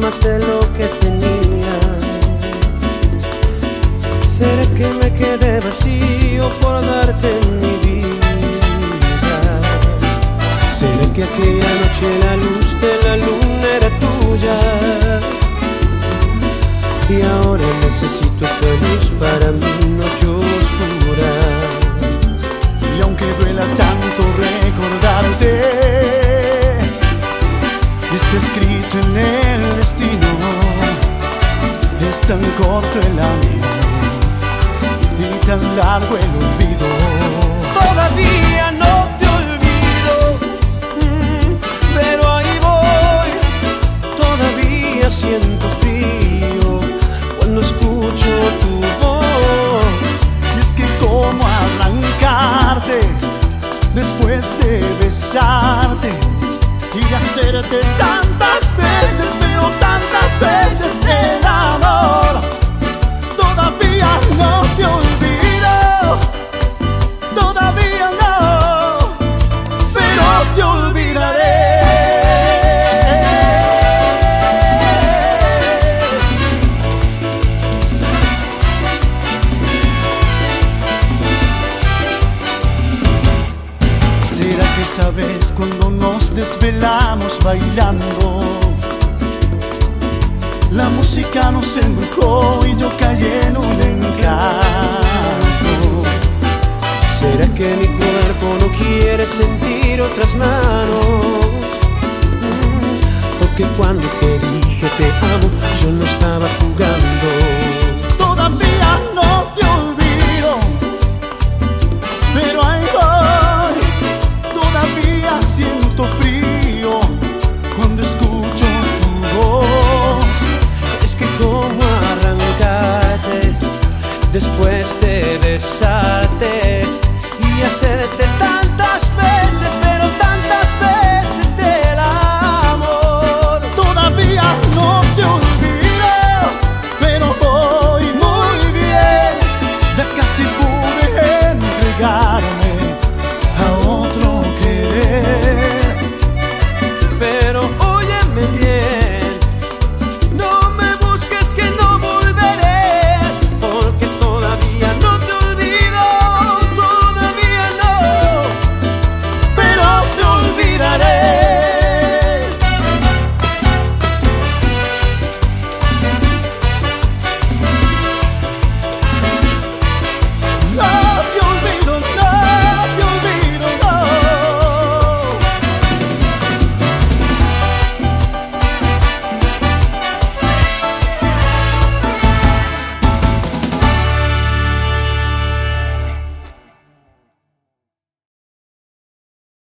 más de lo que tenía. Será que me quedé vacío por darte mi vida. Será que aquella noche la luz de la luna era tuya. Y ahora necesito esa luz para mi noche oscura. Y aunque duela tanto está escrito en el destino, es tan corto el amor y tan largo el olvido. Todavía no te olvido, mm, pero ahí voy. Todavía siento frío cuando escucho tu voz. Y es que cómo arrancarte después de besarte y de hacerte ¿Será que sabes cuando nos desvelamos bailando? La música nos embrujó y yo caí en un encanto. ¿Será que mi cuerpo no quiere sentir otras manos? Porque cuando te dije te amo, yo no estaba jugando. después de besarte.